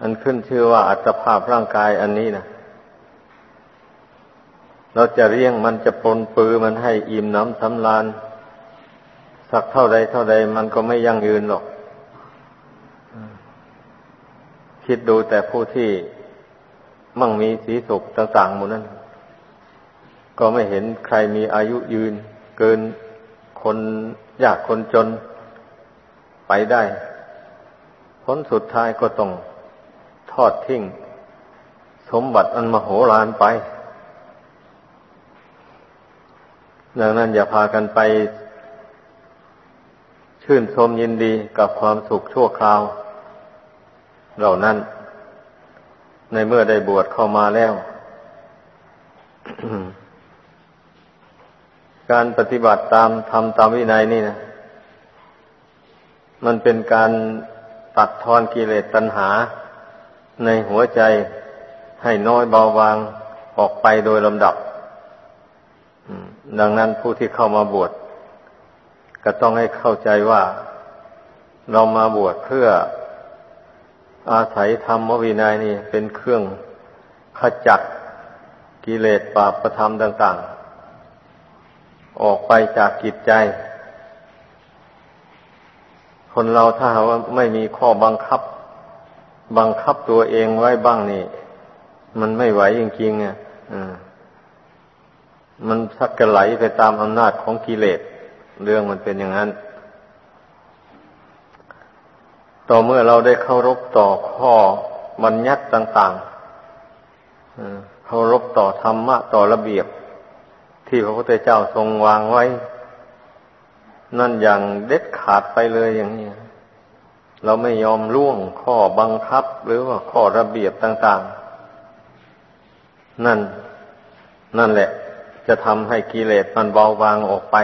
อันขึ้นชื่อว่าอัตภาพร่างกายอันนี้นะเราจะเลี้ยงมันจะปนปือมันให้อิ่มน้ำสำราญสักเท่าใดเท่าใดมันก็ไม่ยั่งยืนหรอก คิดดูแต่ผู้ที่มั่งมีสีสุขต่างๆหมดนั้น ก็ไม่เห็นใครมีอายุยืน เกินคนยากคนจนไปได้ ผลสุดท้ายก็ต้อง ทอดทิ้ง สมบัติอันมโหฬารไป ดังนั้นอย่าพากันไป ชื่นชมยินดีกับความสุขชั่วคราว เหล่านั้น ในเมื่อได้บวชเข้ามาแล้ว การปฏิบัติตามทำตามวินัยนี่นะมันเป็นการตัดทอนกิเลสตัณหา ในหัวใจให้น้อยเบาบางออกไปโดยลำดับดังนั้นผู้ที่เข้ามาบวชก็ต้องให้เข้าใจว่า เรามาบวชเพื่ออาศัยธรรมวินัยนี่เป็นเครื่องขจัดกิเลสบาปประธรรมต่าง ๆ ออกไปจากกิจใจ คนเราถ้าว่าไม่มีข้อบังคับ บังคับตัวเองไว้บ้างนี่ มันไม่ไหวจริงๆอะมันสักกระไหลไปตามอำนาจของกิเลส เรื่องมันเป็นอย่างนั้น ต่อเมื่อเราได้เคารพต่อข้อบัญญัติต่างๆเคารพต่อธรรมะ ต่อระเบียบ ที่พระพุทธเจ้าทรงวางไว้ นั่นอย่างเด็ดขาดไปเลยอย่างนี้ เราไม่ยอมล่วงข้อบังคับหรือว่าข้อระเบียบต่าง ๆ นั่น นั่นแหละ จะทำให้กิเลสมันเบาบางออกไป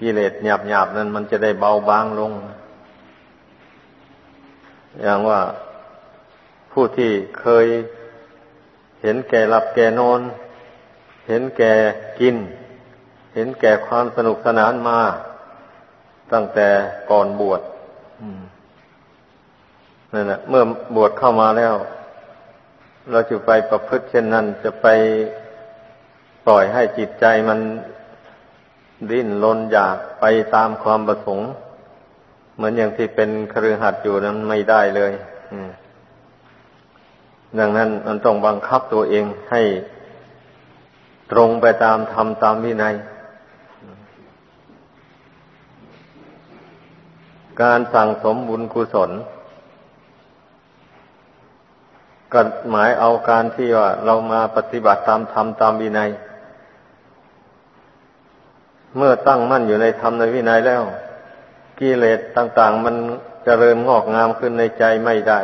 กิเลสหยาบหยาบนั้นมันจะได้เบาบางลง อย่างว่าผู้ที่เคยเห็นแก่หลับแก่นอน เห็นแก่กิน เห็นแก่ความสนุกสนานมา ตั้งแต่ก่อนบวช นั่นแหละเมื่อบวชเข้ามาแล้ว เราจะไปประพฤติเช่นนั้น จะไปปล่อยให้จิตใจมันดิ้นรนอยากไปตามความประสงค์ เหมือนอย่างที่เป็นครือหัดอยู่นั้นไม่ได้เลยดังนั้นมันต้องบังคับตัวเองให้ตรงไปตามธรรมตามวินัย การสั่งสมบุญกุศลก็หมายเอาการที่ว่าเรามาปฏิบัติตามธรรมตามวินัย เมื่อตั้งมั่นอยู่ในธรรมในวินัยแล้วกิเลสต่าง ๆ มันจเจริญงอกงามขึ้นในใจไม่ได้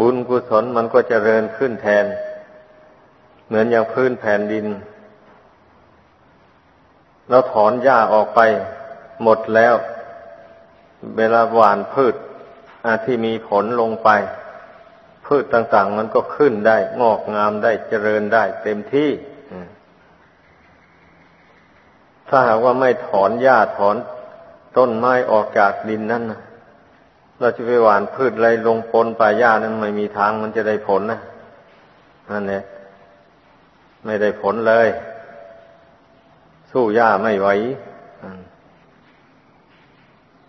บุญกุศลมันก็จเจริญขึ้นแทน เหมือนอย่างพื้นแผ่นดิน เราถอนหญ้าออกไป หมดแล้ว เวลาหว่านพืชที่มีผลลงไป พืชต่าง ๆ มันก็ขึ้นได้ งอกงามได้เจริญได้ เต็มที่ ถ้าหากว่าไม่ถอนหญ้าถอนต้นไม้ออกจากดินนั่นนะเราจะไปหว่านพืชอะไรลงปนป่าหญ้านั้นไม่มีทางมันจะได้ผลนะนั่นเนี่ยไม่ได้ผลเลย สู้หญ้าไม่ไหว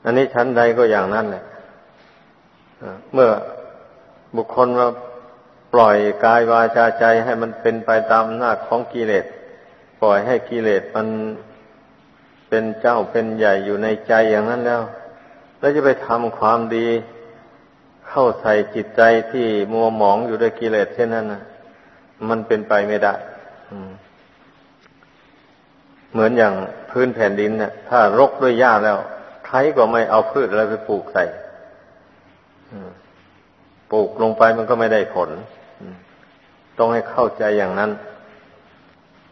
อันนี้ชั้นใดก็อย่างนั้นแหละเมื่อบุคคลมาปล่อยกายวาจาใจให้มันเป็นไปตามหน้าของกิเลส ปล่อยให้กิเลสมันเป็นเจ้าเป็นใหญ่อยู่ในใจอย่างนั้นแล้ว แล้วจะไปทำความดี เข้าใส่จิตใจที่มัวหมองอยู่ด้วยกิเลสเช่นนั้นนะมันเป็นไปไม่ได้เหมือนอย่างพื้นแผ่นดินนะ่ยถ้ารกด้วยหญ้าแล้ว ใครก็ไม่เอาพืชอะไรไปปลูกใส่ปลูกลงไปมันก็ไม่ได้ผลต้องให้เข้าใจอย่างนั้น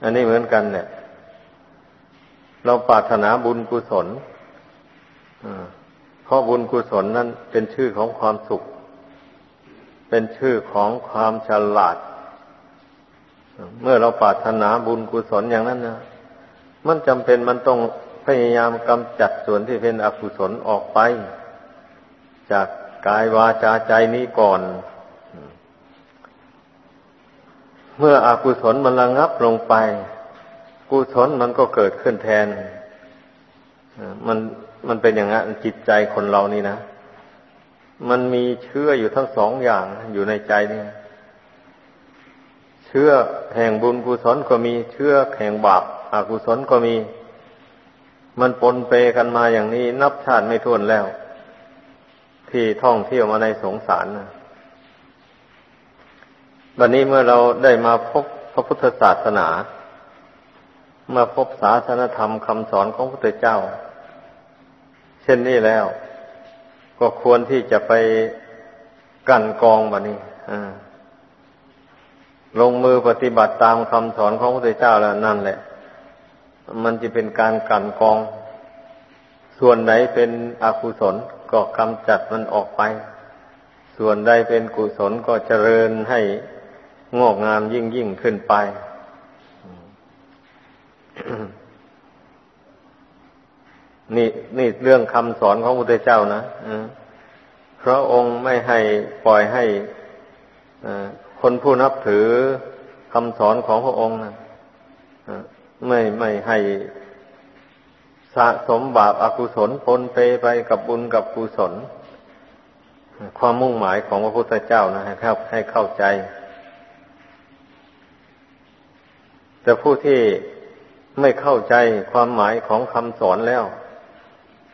อันนี้เหมือนกัน เนี่ย เราปรารถนาบุญกุศลเพราะบุญกุศลนั้นเป็นชื่อของความสุข เป็นชื่อของความฉลาด เมื่อเราปรารถนาบุญกุศลอย่างนั้นนะมันจำเป็นมันต้อง พยายามกำจัดส่วนที่เป็นอกุศลออกไป จากกายวาจาใจนี้ก่อน เมื่ออกุศลมันระงับลงไป กุศลมันก็เกิดขึ้นแทน มันมันเป็นอย่างนั้นจิตใจคนเรานี่นะ มันมีเชื่ออยู่ทั้งสองอย่างอยู่ในใจนี่เชื่อแห่งบุญกุศลก็มีเชื่อแห่งบาปอกุศลก็มี มันปนเปกันมาอย่างนี้นับชาติไม่ถ้วนแล้ว ที่ท่องเที่ยวมาในสงสารนะวันนี้เมื่อเราได้มาพบพระพุทธศาสนามาพบศาสนธรรมคำสอนของพระพุทธเจ้า เช่นนี้แล้ว ก็ควรที่จะไปกันกองแบบนี้ลงมือปฏิบัติตามคำสอนของพระพุทธเจ้าแล้วนั่นแหละ มันจะเป็นการกันกอง ส่วนไหนเป็นอกุศลก็กำจัดมันออกไป ส่วนใดเป็นกุศลก็เจริญให้งอกงามยิ่งยิ่งขึ้นไป นี่นี่เรื่องคำสอนของพระพุทธเจ้านะพระองค์ไม่ให้ปล่อยให้คนผู้นับถือคำสอนของพระองค์นะ ไม่ไม่ให้สะสมบาปอากุศลปนเปไปกับบุญกับกุศล ความมุ่งหมายของพระพุทธเจ้านะให้เข้าให้เข้าใจ แต่ผู้ที่ไม่เข้าใจความหมายของคำสอนแล้ว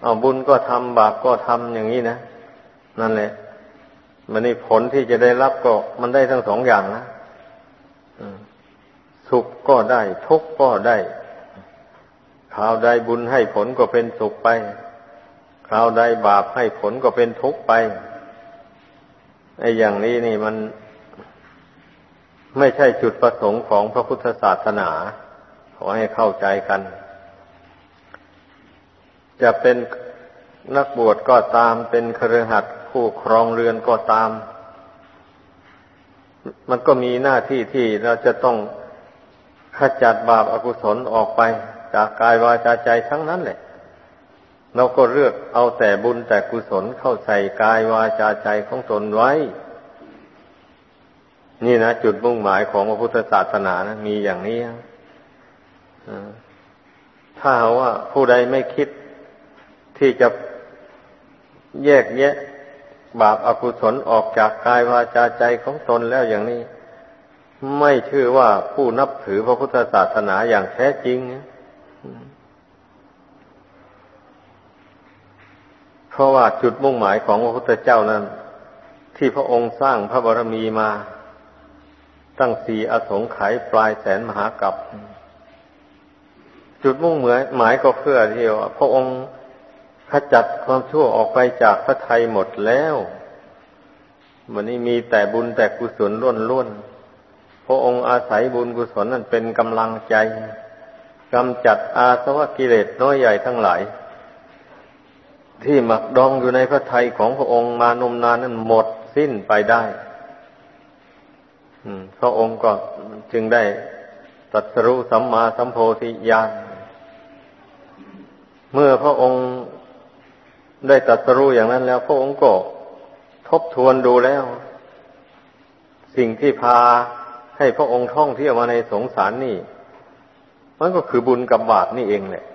เอาบุญก็ทำบาปก็ทำอย่างนี้นะ นั่นแหละ มันนี่ผลที่จะได้รับก็มันได้ทั้งสองอย่างนะ สุขก็ได้ ทุกข์ก็ได้คราวใดบุญให้ผลก็เป็นสุขไปคราวใดบาปให้ผลก็เป็นทุกข์ไปไอ้อย่างนี้นี่มันไม่ใช่จุดประสงค์ของพระพุทธศาสนา ขอให้เข้าใจกัน จะเป็นนักบวชก็ตามเป็นครือขัดผู้ครองเรือนก็ตาม มันก็มีหน้าที่ที่เราจะต้อง ขจัดบาปอากุศลออกไป จากกายวาจาใจทั้งนั้นแหละ เราก็เลือกเอาแต่บุญแต่กุศลเข้าใส่กายวาจาใจของตนไว้ นี่นะจุดมุ่งหมายของพระพุทธศาสนานะมีอย่างนี้ถ้าว่าผู้ใดไม่คิดที่จะแยกแยะ บาปอากุศลออกจากกายวาจาใจของตนแล้วอย่างนี้ ไม่ชื่อว่าผู้นับถือพระพุทธศาสนาอย่างแท้จริงนะเพราะว่าจุดมุ่งหมายของพระพุทธเจ้านั้น ที่พระองค์สร้างพระบรมีมา ตั้งสี่อสงไขยปลายแสนมหากัปจุดมุ่งหมายก็เพื่อที่ว่าพระองค์ขจัดความชั่วออกไปจากพระไทยหมดแล้ว วันนี้มีแต่บุญแต่กุศลล้วนๆ พระองค์อาศัยบุญกุศลนั้นเป็นกำลังใจกำจัดอาสวะกิเลสน้อยใหญ่ทั้งหลาย ที่หมักดองอยู่ในพระทัยของพระองค์มานมนานนั้นหมดสิ้นไปได้พระองค์ก็จึงได้ตัดสรุสัมมาสัมโพธิญาณเมื่อพระองค์ได้ตัดสรู้อย่างนั้นแล้ว พระองค์ก็ทบทวนดูแล้ว สิ่งที่พา ให้พระองค์ท่องเที่ยวมาในสงสารนี่ มันก็คือบุญกับบาปนี่เองแหละ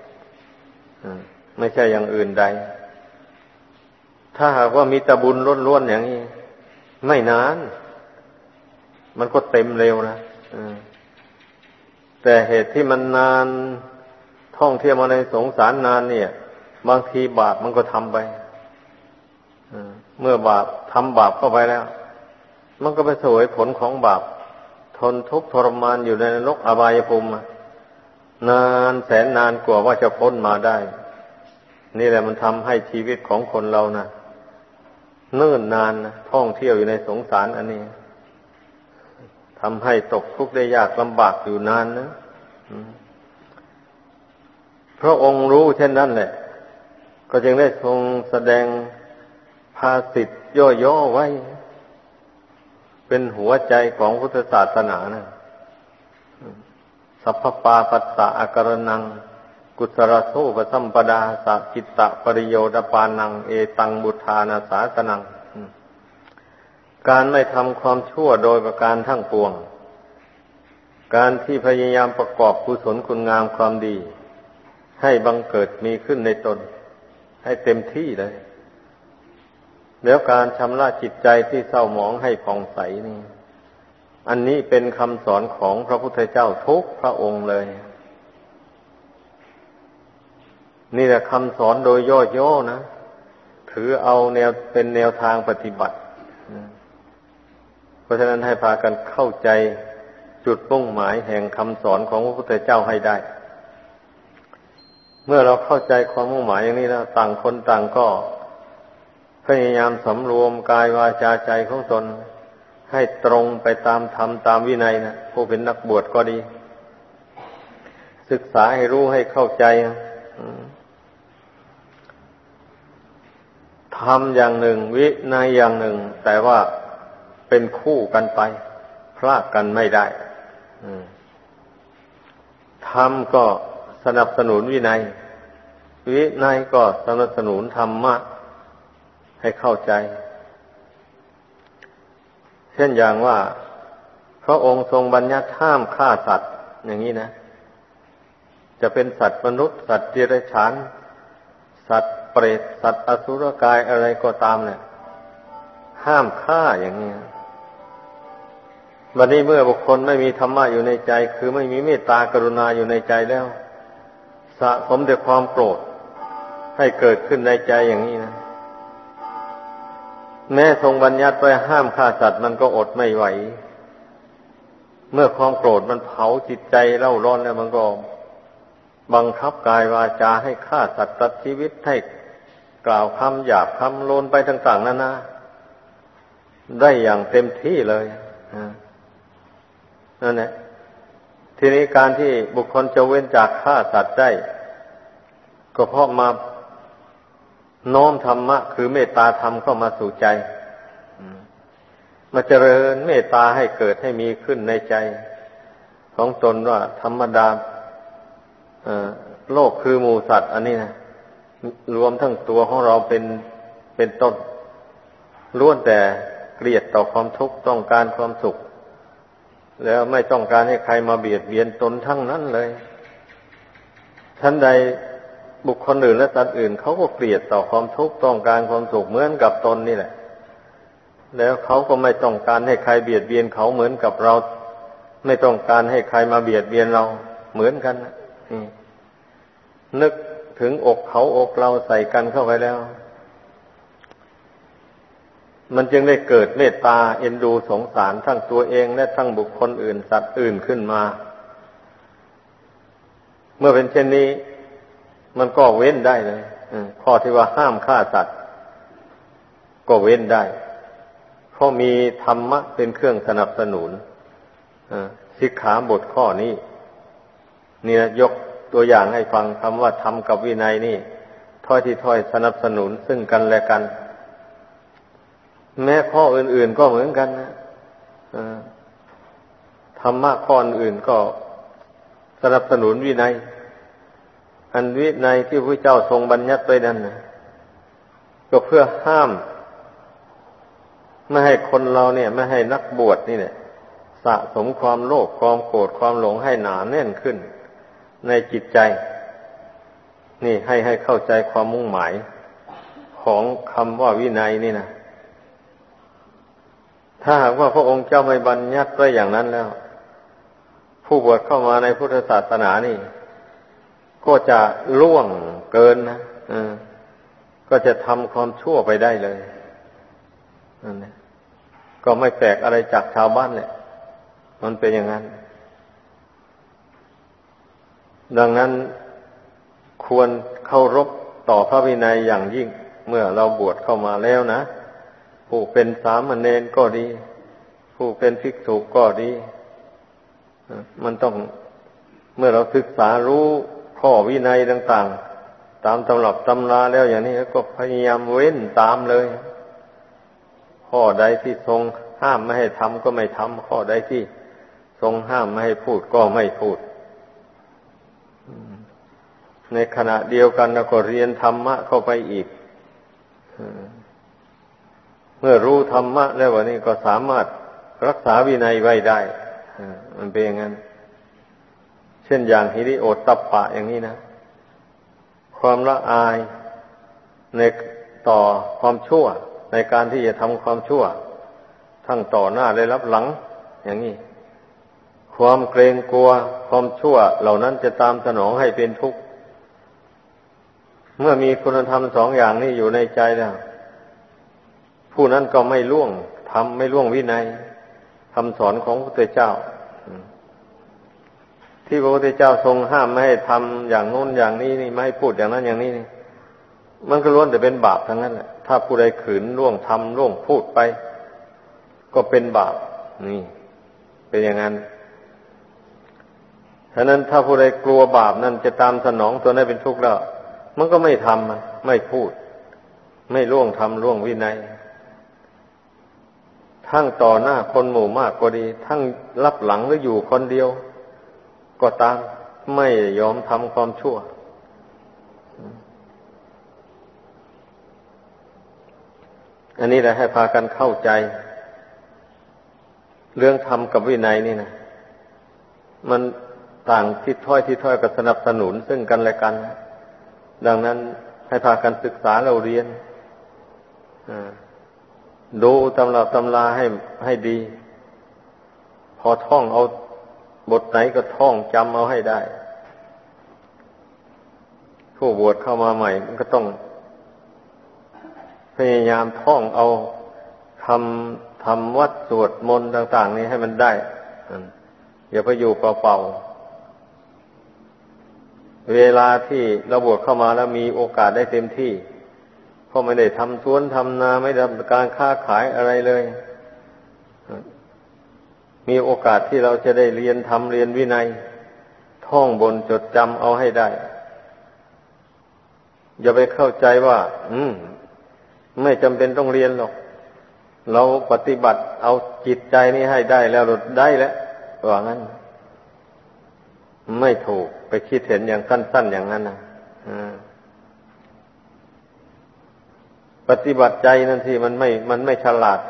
ไม่ใช่อย่างอื่นใด ถ้าหากว่ามีแต่บุญล้วนๆอย่างนี้ ไม่นาน มันก็เต็มเร็วนะแต่เหตุที่มันนานท่องเที่ยวมาในสงสารนานเนี่ย บางทีบาปมันก็ทำไปเมื่อบาปทำบาปเข้าไปแล้ว มันก็ไปสวยผลของบาป นทุกข์ทรมานอยู่ในนรกอบายภูมินานแสนนานกว่าว่าจะพ้นมาได้ นี่แหละมันทำให้ชีวิตของคนเรานะเนิ่นนานนะท่องเที่ยวอยู่ในสงสารอันนี้ทำให้ตกทุกข์ได้ยากลำบากอยู่นานนะพระองค์รู้เช่นนั้นแหละ ก็จึงได้ทรงแสดงภาสิทธ์ย่อๆไว้ เป็นหัวใจของพุทธศาสนานะสัพพปาปัสสะอาการนัง กุศลโสปสัมปดาสกิตตะปริโยดปานัง เอตังบุทานาสาสนัง การไม่ทำความชั่วโดยประการทั้งปวง การที่พยายามประกอบกุศลคุณงามความดี ให้บังเกิดมีขึ้นในตน ให้เต็มที่เลย แล้วการชำระจิตใจที่เศร้าหมองให้ผ่องใสนี่ อันนี้เป็นคำสอนของพระพุทธเจ้าทุกพระองค์เลย นี่แหละคำสอนโดยย่อๆนะ ถือเอาแนวเป็นแนวทางปฏิบัติ เพราะฉะนั้นให้พากันเข้าใจจุดมุ่งหมายแห่งคำสอนของพระพุทธเจ้าให้ได้ เมื่อเราเข้าใจความมุ่งหมายอย่างนี้แล้วต่างคนต่างก็ พยายามสำรวมกายวาจาใจของตน ให้ตรงไปตามธรรมตามวินัยนะผู้เป็นนักบวชก็ดี ศึกษาให้รู้ให้เข้าใจทำอย่างหนึ่ง วินัยอย่างหนึ่ง แต่ว่าเป็นคู่กันไป พลากกันไม่ได้ธรรมก็สนับสนุนวินัย วินัยก็สนับสนุนธรรมะ ให้เข้าใจ เช่นอย่างว่า พระองค์ทรงบัญญัติห้ามฆ่าสัตว์ อย่างนี้นะ จะเป็นสัตว์มนุษย์ สัตว์เดรัจฉาน สัตว์เปรต สัตว์อสุรกายอะไรก็ตามเนี่ย ห้ามฆ่าอย่างนี้วันนี้เมื่อบุคคลไม่มีธรรมะอยู่ในใจ คือไม่มีเมตตากรุณาอยู่ในใจแล้ว สะสมแต่ความโกรธให้เกิดขึ้นในใจอย่างนี้นะ แม้ทรงบัญญัติไว้ห้ามฆ่าสัตว์มันก็อดไม่ไหว เมื่อความโกรธมันเผาจิตใจเล่าร้อนแล้วมันก็ บังคับกายวาจาให้ฆ่าสัตว์ตัดชีวิตให้กล่าวคำหยาบคำโลนไปต่าง ๆนั่นนะได้อย่างเต็มที่เลยนั่นแหละทีนี้การที่บุคคลจะเว้นจากฆ่าสัตว์ได้ ก็เพราะมา น้อมธรรมะ คือเมตตาธรรมเข้ามาสู่ใจมาเจริญเมตตาให้เกิดให้มีขึ้นในใจ ของตนว่า ธรรมดาโลกคือหมูสัตว์ อันนี้นะรวมทั้งตัวของเราเป็นเป็นต้นล้วนแต่เกลียดต่อความทุกข์ต้องการความสุข แล้วไม่ต้องการให้ใครมาเบียดเบียนตนทั้งนั้นเลยท่านใด บุคคลอื่นและสัตว์อื่นเขาก็เกลียดต่อความทุกข์ต้องการความสุขเหมือนกับตนนี่แหละ แล้วเขาก็ไม่ต้องการให้ใครเบียดเบียนเขาเหมือนกับเรา ไม่ต้องการให้ใครมาเบียดเบียนเราเหมือนกันนึกถึงอกเขาอกเราใส่กันเข้าไปแล้ว มันจึงได้เกิดเมตตาเอ็นดูสงสารทั้งตัวเองและทั้งบุคคลอื่นสัตว์อื่นขึ้นมา เมื่อเป็นเช่นนี้ มันก็เว้นได้เลยข้อที่ว่าห้ามฆ่าสัตว์ก็เว้นได้เพราะมีธรรมะเป็นเครื่องสนับสนุนสิกขาบทข้อนี้เนี่ยยกตัวอย่างให้ฟังคำว่าธรรมกับวินัยนี่ถ้อยที่ถ้อยสนับสนุนซึ่งกันและกัน แม้ข้ออื่น ๆก็เหมือนกันนะธรรมะข้ออื่นก็สนับสนุนวินัย อันวินัยที่พระเจ้าทรงบัญญัติไว้นั้นนะก็เพื่อห้าม ไม่ให้คนเราเนี่ย ไม่ให้นักบวชนี่เนี่ยสะสมความโลภความโกรธความหลงให้หนาแน่นขึ้น ในจิตใจ นี่ให้ให้เข้าใจความมุ่งหมายของคำว่าวินัยนี่นะถ้าหากว่าพระองค์เจ้าไม่บัญญัติไว้อย่างนั้นแล้ว ผู้บวชเข้ามาในพุทธศาสนานี่ ก็จะล่วงเกินนะก็จะทำความชั่วไปได้เลยนั่นะก็ไม่แปลกอะไรจากชาวบ้านแหละมันเป็นอย่างนั้น ดังนั้นควรเคารพต่อพระวินัยอย่างยิ่ง เมื่อเราบวชเข้ามาแล้วนะ ผู้เป็นสามเณรก็ดี ผู้เป็นภิกษุก็ดี มันต้องเมื่อเราศึกษารู้ ข้อวินัยต่าง ๆ ตามตำรับตำราแล้วอย่างนี้ก็พยายามเว้นตามเลย ข้อใดที่ทรงห้ามไม่ให้ทำก็ไม่ทำข้อใดที่ทรงห้ามไม่ให้พูดก็ไม่พูด ในขณะเดียวกันเราก็เรียนธรรมะเข้าไปอีกเมื่อรู้ธรรมะแล้ววันนี้ก็สามารถรักษาวินัยไว้ได้มันเป็นอย่างนั้น เช่นอย่างฮิริโอตัปปะอย่างนี้นะ ความละอายในต่อความชั่ว ในการที่จะทำความชั่ว ทั้งต่อหน้าและรับหลัง อย่างนี้ ความเกรงกลัวความชั่ว เหล่านั้นจะตามสนองให้เป็นทุกข์ เมื่อมีคุณธรรมสองอย่างนี้อยู่ในใจแล้วผู้นั้นก็ไม่ล่วงทำไม่ล่วงวินัยคำสอนของพระเจ้า ที่พระพุทธเจ้าทรงห้ามไม่ให้ทำอย่างโน้นอย่างนี้นี่ไม่ให้พูดอย่างนั้นอย่างนี้นี่ มันก็ล้วนแต่เป็นบาปทั้งนั้นแหละถ้าผู้ใดขืนล่วงทำล่วงพูดไป ก็เป็นบาปนี่ เป็นอย่างนั้นฉะนั้นถ้าผู้ใดกลัวบาปนั่นจะตามสนองตัวนั้นเป็นทุกข์แล้ว มันก็ไม่ทำไม่พูด ไม่ล่วงทำล่วงวินัยทั้งต่อหน้าคนหมู่มากก็ดี ทั้งรับหลังหรืออยู่คนเดียว ก็ตามไม่ยอมทำความชั่ว อันนี้แหละให้พากันเข้าใจ เรื่องธรรมกับวินัยนี่นะมันต่างทิศถ้อยทิศถ้อยกับสนับสนุนซึ่งกันและกัน ดังนั้นให้พากันศึกษาเราเรียนดูตำราตำราให้ให้ดี พอท่องเอา บทไหนก็ท่องจำเอาให้ได้ ผู้บวชเข้ามาใหม่ มันก็ต้อง พยายามท่องเอาทำทำวัดสวดมนต์ต่าง ๆ นี้ให้มันได้อย่าไปอยู่เปล่าๆเวลาที่เราบวชเข้ามาแล้วมีโอกาสได้เต็มที่พราะไม่ได้ทำสวนทำนาไม่ทำการค้าขายอะไรเลย มีโอกาสที่เราจะได้เรียนทำเรียนวินัย ท่องบนจดจำเอาให้ได้ อย่าไปเข้าใจว่า อืม ไม่จำเป็นต้องเรียนหรอก เราปฏิบัติเอาจิตใจนี้ให้ได้แล้วได้แล้วว่างั้น ไม่ถูกไปคิดเห็นอย่างสั้น ๆ อย่างนั้นนะปฏิบัติใจนั่นสิมันไม่ มันไม่ฉลาด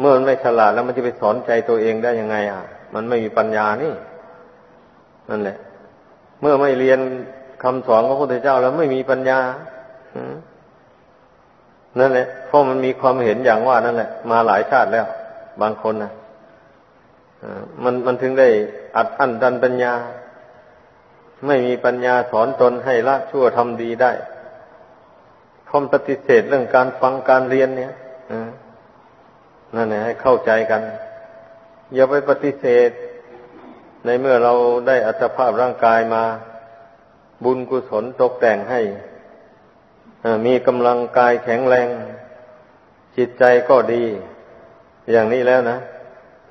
เมื่อมันไม่ฉลาดแล้วมันจะไปสอนใจตัวเองได้ยังไง อะ มันไม่มีปัญญานี่ นั่นแหละ เมื่อไม่เรียนคำสอนของพระพุทธเจ้าแล้วไม่มีปัญญานั่นแหละเพราะมันมีความเห็นอย่างว่านั่นแหละ มาหลายชาติแล้ว บางคนนะมันมันถึงได้อัดอั้นดันปัญญา ไม่มีปัญญาสอนตนให้ละชั่วทำดีได้พร้อมปฏิเสธเรื่องการฟังการเรียนเนี่ย นั่นแหละให้เข้าใจกัน อย่าไปปฏิเสธ ในเมื่อเราได้อัตภาพร่างกายมา บุญกุศลตกแต่งให้มีกำลังกายแข็งแรง จิตใจก็ดี อย่างนี้แล้วนะ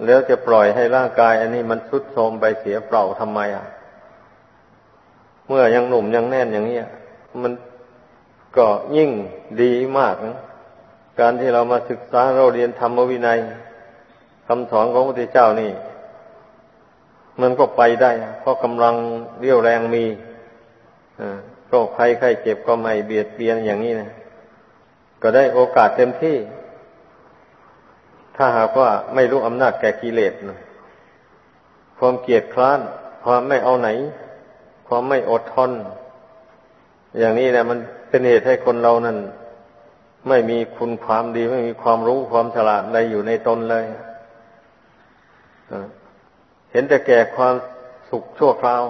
แล้วจะปล่อยให้ร่างกาย อันนี้มันทุดโทรมไปเสียเปล่าทำไมอะ เมื่อยังหนุ่มยังแน่นอย่างนี้มันก็ยิ่งดีมากนะ การที่เรามาศึกษาเราเรียนธรรมวินัยคำสอนของพระพุทธเจ้านี่ มันก็ไปได้ เพราะกำลังเรี่ยวแรงมีโรคภัยไข้เจ็บก็ไม่เบียดเบียนอย่างนี้นะก็ได้โอกาสเต็มที่ ถ้าหากว่าไม่รู้อำนาจแก่กิเลสนะความเกียดคร้าน ความไม่เอาไหน ความไม่อดทน อย่างนี้นะมันเป็นเหตุให้คนเรานั้น ไม่มีคุณความดี ไม่มีความรู้ความฉลาดอะไรอยู่ในตนเลยเห็นแต่แก่ความสุขชั่วคราว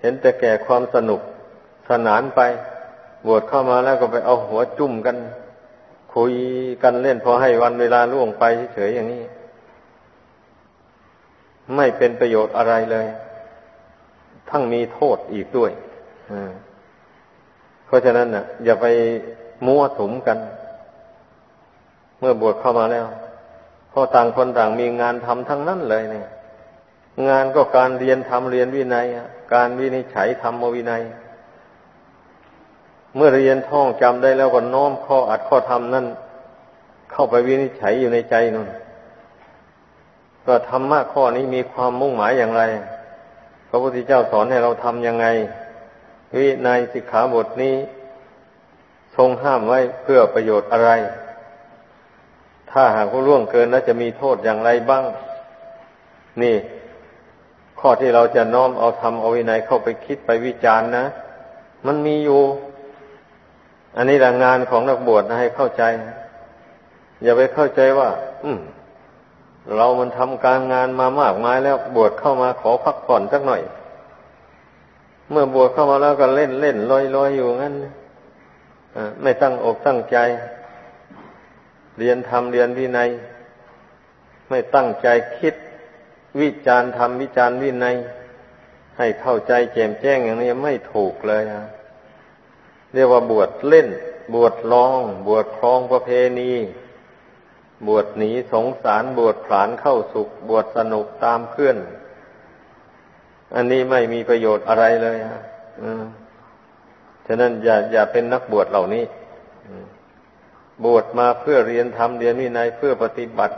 เห็นแต่แก่ความสนุกสนานไป บวชเข้ามาแล้วก็ไปเอาหัวจุ่มกัน คุยกันเล่นพอให้วันเวลาล่วงไปเฉยๆอย่างนี้ ไม่เป็นประโยชน์อะไรเลย ทั้งมีโทษอีกด้วยเพราะฉะนั้นน่ะ อย่าไป มั่วสุมกัน เมื่อบวชเข้ามาแล้วเพราะต่างคนต่างมีงานทำทั้งนั้นเลยเนี่ย งานก็การเรียนทำเรียนวินัยการวินิจฉัยธรรมวินัย เมื่อเรียนท่องจำได้แล้วก็น้อมข้ออัดข้อธรรมนั่นเข้าไปวินิจฉัยอยู่ในใจนั่นก็ธรรมะข้อนี้มีความมุ่งหมายอย่างไร พระพุทธเจ้าสอนให้เราทำยังไง วินัยสิกขาบทนี้ ทรงห้ามไว้เพื่อประโยชน์อะไร ถ้าหากว่าล่วงเกินแล้วจะมีโทษอย่างไรบ้าง นี่ ข้อที่เราจะน้อมเอาทำเอาวินัยเข้าไปคิดไปวิจารณ์นะ มันมีอยู่ อันนี้แหละงานของนักบวชนะให้เข้าใจ อย่าไปเข้าใจว่า อืมเรามันทำการงานมามากมายแล้วบวชเข้ามาขอพักผ่อนสักหน่อย เมื่อบวชเข้ามาแล้วก็เล่นเล่นลอยลอยอยู่งั้น ไม่ตั้งอกตั้งใจ เรียนทำเรียนวินัย ไม่ตั้งใจคิดวิจารณ์ทำวิจารณ์วินัย ให้เข้าใจแจ่มแจ้งอย่างนี้ไม่ถูกเลยนะเรียกว่าบวชเล่น บวชลอง บวชครองประเพณี บวชหนีสงสารบวชผลานเข้าสุข บวชสนุกตามเพื่อน อันนี้ไม่มีประโยชน์อะไรเลยฮะ ฉะนั้นอย่าอย่าเป็นนักบวชเหล่านี้ บวชมาเพื่อเรียนธรรมเรียนวินัยเพื่อปฏิบัติ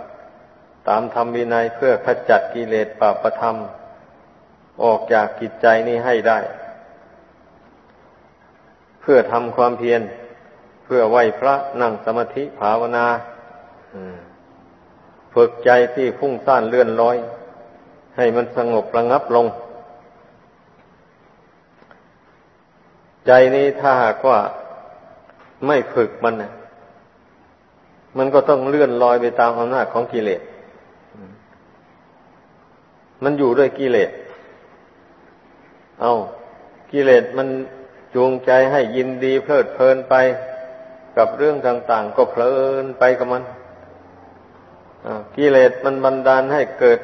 ตามธรรมวินัยเพื่อขจัดกิเลสปาประธรรม ออกจากกิจใจนี้ให้ได้ เพื่อทำความเพียรเพื่อไหวพระนั่งสมาธิภาวนาฝึกใจที่พุ่งซ่านเลื่อนลอย ให้มันสงบระงับลง ใจนี้ถ้าหากว่าไม่ฝึกมันนะมันก็ต้องเลื่อนลอยไปตามอำนาจของกิเลส มันอยู่ด้วยกิเลส เอากิเลสมันจูงใจให้ยินดีเพลิดเพลินไปกับเรื่องต่าง ๆ ก็เพลินไปกับมันกิเลสมันบันดาลให้เกิด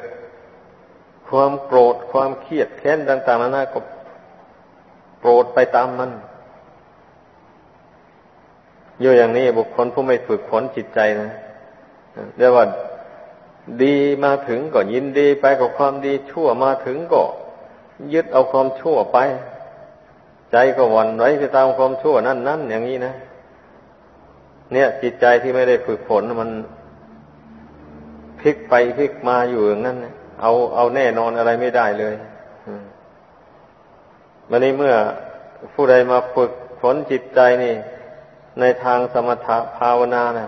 ความโกรธความเครียดแค้นต่างๆนานาก็ โกรธไปตามมันอยู่อย่างนี้บุคคลผู้ไม่ฝึกฝนจิตใจนะเรียกว่าดีมาถึงก็ยินดีไปกับความดีชั่วมาถึงก็ยึดเอาความชั่วไป ใจก็หวั่นไหวไปตามความชั่วนั่นนั่นอย่างนี้นะเนี่ย จิตใจที่ไม่ได้ฝึกฝนมันพลิกไปพลิกมาอยู่อย่างนั้นเอาเอาแน่นอนอะไรไม่ได้เลย วันนี้เมื่อผู้ใดมาฝึกฝนจิตใจนี่ ในทางสมถภาวนานะ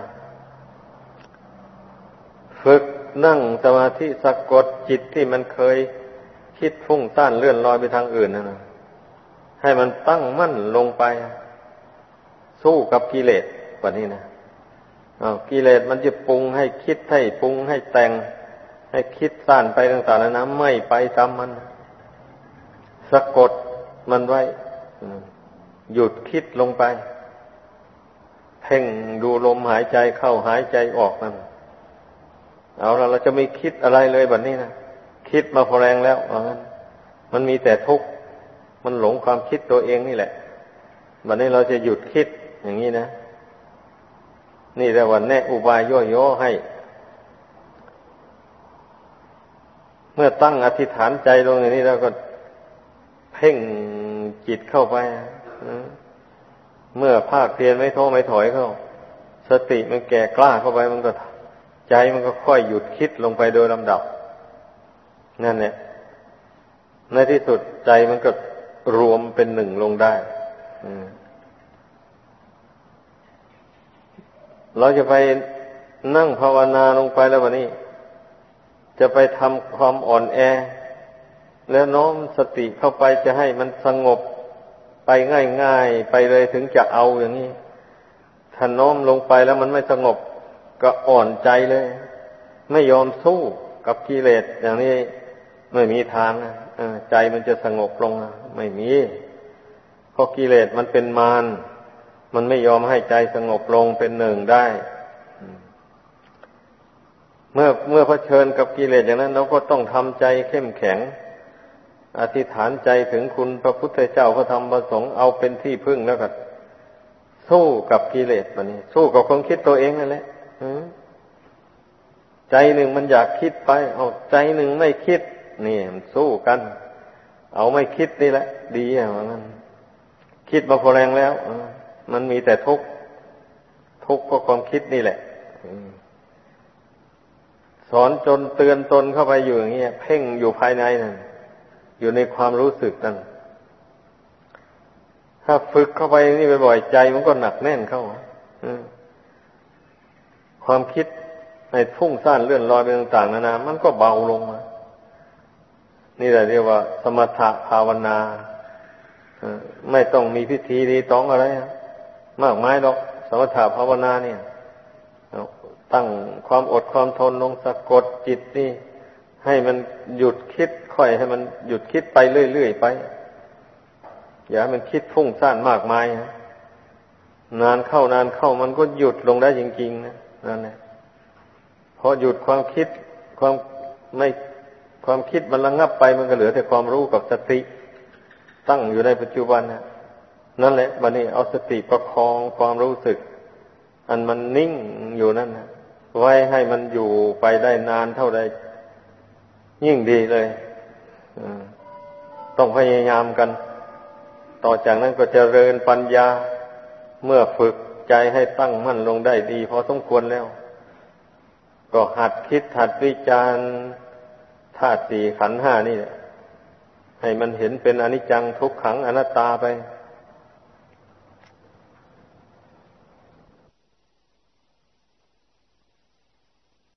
ฝึกนั่งสมาธิสะกดจิตที่มันเคยคิดฟุ้งซ่านเลื่อนลอยไปทางอื่นนะนะให้มันตั้งมั่นลงไป สู้กับกิเลสกว่านี้นะกิเลสมันจะปรุงให้คิดให้ปรุงให้แต่ง ให้คิดสั้นไปต่างๆนะไม่ไปตามมัน สะกด มันไว้หยุดคิดลงไป เพ่งดูลมหายใจเข้าหายใจออกนั่นเอาละเราจะไม่คิดอะไรเลยแบบนี้นะคิดมาพอแรงแล้วว่างั้นมันมีแต่ทุกข์มันหลงความคิดตัวเองนี่แหละแบบนี้เราจะหยุดคิดอย่างนี้นะ นี่แต่วันแน่อุบายย่อๆให้ เมื่อตั้งอธิษฐานใจลงอย่างนี้แล้วก็ พ่งจิตเข้าไปเมื่อภาคเพียนไม่ท้อไม่ถอยเข้า สติมันแก่กล้าเข้าไปมันก็ใจมันก็ค่อยหยุดคิดลงไปโดยลำดับ นั่นเนี่ยในที่สุดใจมันก็รวมเป็นหนึ่งลงได้เราจะไปนั่งภาวนาลงไปแล้ววันนี้ จะไปทำความอ่อนแอ แล้วน้อมสติเข้าไปจะให้มันสงบไปง่ายๆ ไปเลยถึงจะเอาอย่างนี้ถ้าน้อมลงไปแล้วมันไม่สงบก็อ่อนใจเลย ไม่ยอมสู้กับกิเลสอย่างนี้ไม่มีทางใจมันจะสงบลงไม่มีเพราะกิเลสมันเป็นมารมันไม่ยอมให้ใจสงบลงเป็นหนึ่งได้ เมื่อเมื่อเผชิญกับกิเลสอย่างนั้น เราก็ต้องทำใจเข้มแข็ง อธิษฐานใจถึงคุณพระพุทธเจ้าพระธรรมพระสงฆ์เอาเป็นที่พึ่งแล้วก็สู้กับกิเลสมันนี้ สู้กับความคิดตัวเองนั่นแหละใจหนึ่งมันอยากคิดไป เอาใจหนึ่งไม่คิด นี่มันสู้กัน เอาไม่คิดนี่แหละ ดีอย่างนั้นคิดมาพอแรงแล้วมันมีแต่ทุกข์ทุกข์ก็ความคิดนี่แหละสอนจนเตือนตนเข้าไปอยู่อย่างนี้เพ่งอยู่ภายในนั่น อยู่ในความรู้สึกนั่นถ้าฝึกเข้าไปนี่บ่อยๆใจมันก็หนักแน่นเข้าความคิดให้พุ่งซ่านเลื่อนลอยไปต่างๆนานามันก็เบาลงมา นี่แหละเรียกว่า สมถะภาวนาไม่ต้องมีพิธีรีตองอะไรมากมายหรอก สมถะภาวนาเนี่ยตั้งความอดความทนลงสะกดจิตนี่ ให้มันหยุดคิด ค่อยให้มันหยุดคิดไปเรื่อยๆไป อย่าให้มันคิดฟุ้งซ่านมากมายนะนานเข้านานเข้ามันก็หยุดลงได้จริงๆนะนั่นแหละพอหยุดความคิดความไม่ความคิดมันระงับไปมันก็เหลือแต่ความรู้กับสติ ตั้งอยู่ในปัจจุบันนะนั่นแหละบันนี้เอาสติประคองความรู้สึก อันมันนิ่งอยู่นั่นนะไว้ให้มันอยู่ไปได้นานเท่าใดยิ่งดีเลย ต้องพยายามกัน ต่อจากนั้นก็จเจริญปัญญาเมื่อฝึกใจให้ตั้งมั่นลงได้ดี พอสมควรแล้ว ก็หัดคิดหัดวิจารณ์ธาตุสี่ขันห้านี่แหละให้มันเห็นเป็นอนิจจังทุกขังอนัตตาไป